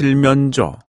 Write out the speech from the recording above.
칠면조.